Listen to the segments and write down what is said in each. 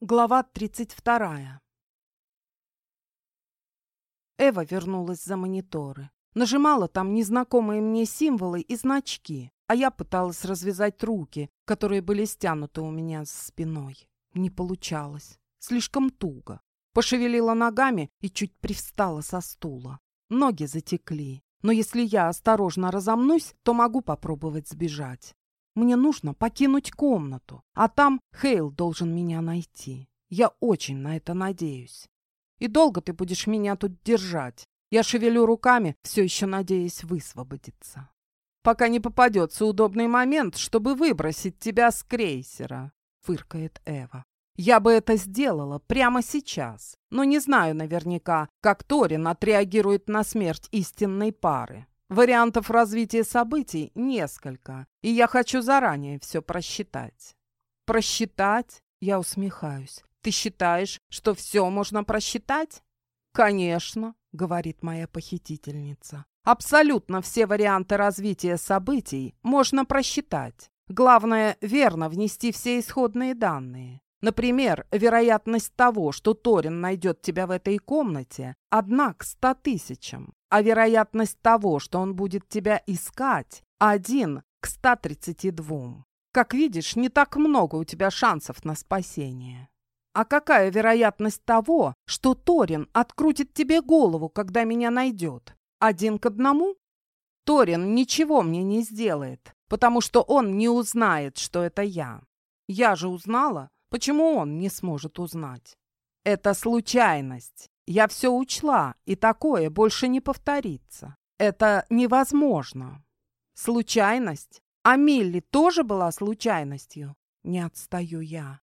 Глава 32. Эва вернулась за мониторы. Нажимала там незнакомые мне символы и значки, а я пыталась развязать руки, которые были стянуты у меня за спиной. Не получалось. Слишком туго. Пошевелила ногами и чуть привстала со стула. Ноги затекли. Но если я осторожно разомнусь, то могу попробовать сбежать. Мне нужно покинуть комнату, а там Хейл должен меня найти. Я очень на это надеюсь. И долго ты будешь меня тут держать? Я шевелю руками, все еще надеясь высвободиться. Пока не попадется удобный момент, чтобы выбросить тебя с крейсера, фыркает Эва. Я бы это сделала прямо сейчас, но не знаю наверняка, как Торин отреагирует на смерть истинной пары. Вариантов развития событий несколько, и я хочу заранее все просчитать. Просчитать? Я усмехаюсь. Ты считаешь, что все можно просчитать? Конечно, говорит моя похитительница. Абсолютно все варианты развития событий можно просчитать. Главное, верно внести все исходные данные. Например, вероятность того, что Торин найдет тебя в этой комнате, одна к ста тысячам, а вероятность того, что он будет тебя искать, один к ста тридцати двум. Как видишь, не так много у тебя шансов на спасение. А какая вероятность того, что Торин открутит тебе голову, когда меня найдет? Один к одному? Торин ничего мне не сделает, потому что он не узнает, что это я. Я же узнала, Почему он не сможет узнать? Это случайность. Я все учла, и такое больше не повторится. Это невозможно. Случайность? А Милли тоже была случайностью? Не отстаю я.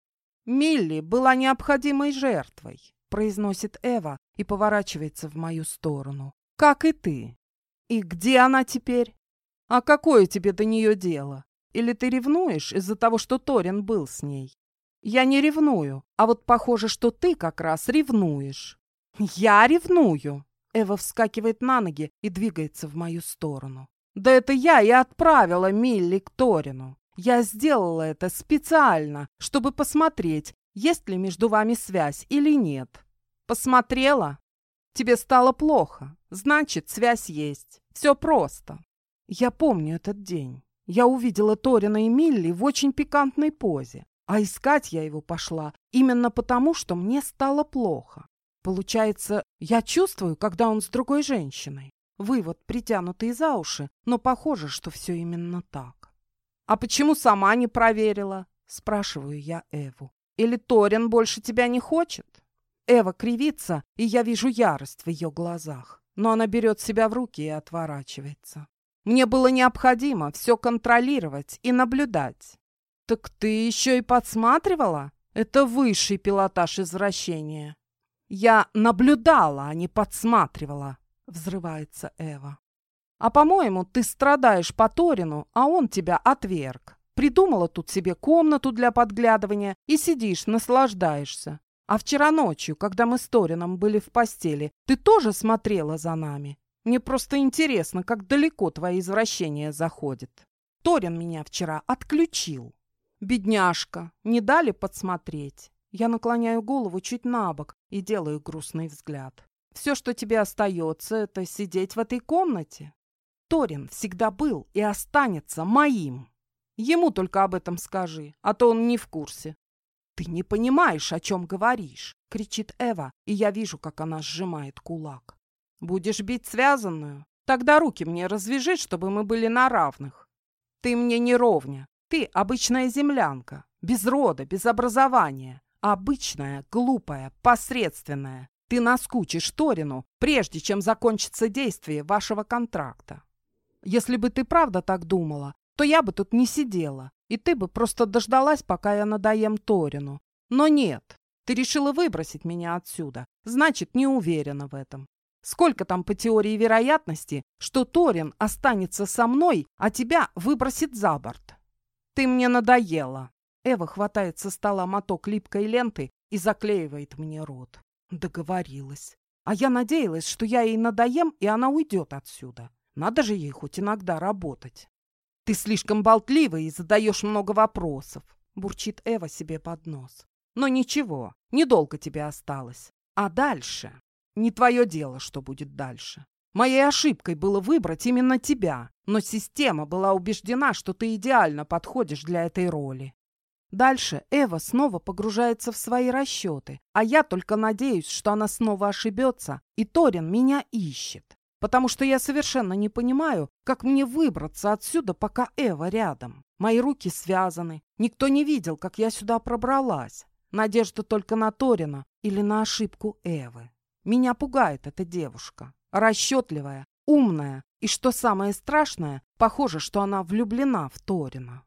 Милли была необходимой жертвой, произносит Эва и поворачивается в мою сторону. Как и ты. И где она теперь? А какое тебе до нее дело? Или ты ревнуешь из-за того, что Торин был с ней? Я не ревную, а вот похоже, что ты как раз ревнуешь. Я ревную. Эва вскакивает на ноги и двигается в мою сторону. Да это я и отправила Милли к Торину. Я сделала это специально, чтобы посмотреть, есть ли между вами связь или нет. Посмотрела? Тебе стало плохо. Значит, связь есть. Все просто. Я помню этот день. Я увидела Торина и Милли в очень пикантной позе. А искать я его пошла именно потому, что мне стало плохо. Получается, я чувствую, когда он с другой женщиной. Вывод притянутый за уши, но похоже, что все именно так. «А почему сама не проверила?» – спрашиваю я Эву. «Или Торин больше тебя не хочет?» Эва кривится, и я вижу ярость в ее глазах. Но она берет себя в руки и отворачивается. Мне было необходимо все контролировать и наблюдать. «Так ты еще и подсматривала? Это высший пилотаж извращения». «Я наблюдала, а не подсматривала», — взрывается Эва. «А, по-моему, ты страдаешь по Торину, а он тебя отверг. Придумала тут себе комнату для подглядывания и сидишь, наслаждаешься. А вчера ночью, когда мы с Торином были в постели, ты тоже смотрела за нами. Мне просто интересно, как далеко твои извращения заходят. Торин меня вчера отключил». «Бедняжка, не дали подсмотреть?» Я наклоняю голову чуть на бок и делаю грустный взгляд. «Все, что тебе остается, это сидеть в этой комнате. Торин всегда был и останется моим. Ему только об этом скажи, а то он не в курсе». «Ты не понимаешь, о чем говоришь!» — кричит Эва, и я вижу, как она сжимает кулак. «Будешь бить связанную? Тогда руки мне развяжи, чтобы мы были на равных. Ты мне не ровня, ты обычная землянка, без рода, без образования. Обычная, глупая, посредственная. Ты наскучишь Торину, прежде чем закончится действие вашего контракта. Если бы ты правда так думала, то я бы тут не сидела, и ты бы просто дождалась, пока я надоем Торину. Но нет, ты решила выбросить меня отсюда, значит, не уверена в этом. Сколько там по теории вероятности, что Торин останется со мной, а тебя выбросит за борт? «Ты мне надоела!» Эва хватает со стола моток липкой ленты и заклеивает мне рот. Договорилась. А я надеялась, что я ей надоем, и она уйдет отсюда. Надо же ей хоть иногда работать. «Ты слишком болтливый и задаешь много вопросов», — бурчит Эва себе под нос. Но ничего, недолго тебе осталось. А дальше? Не твое дело, что будет дальше. Моей ошибкой было выбрать именно тебя, но система была убеждена, что ты идеально подходишь для этой роли. Дальше Эва снова погружается в свои расчеты, а я только надеюсь, что она снова ошибется, и Торин меня ищет. Потому что я совершенно не понимаю, как мне выбраться отсюда, пока Эва рядом. Мои руки связаны, никто не видел, как я сюда пробралась. Надежда только на Торина или на ошибку Эвы. Меня пугает эта девушка. Расчетливая, умная и, что самое страшное, похоже, что она влюблена в Торина.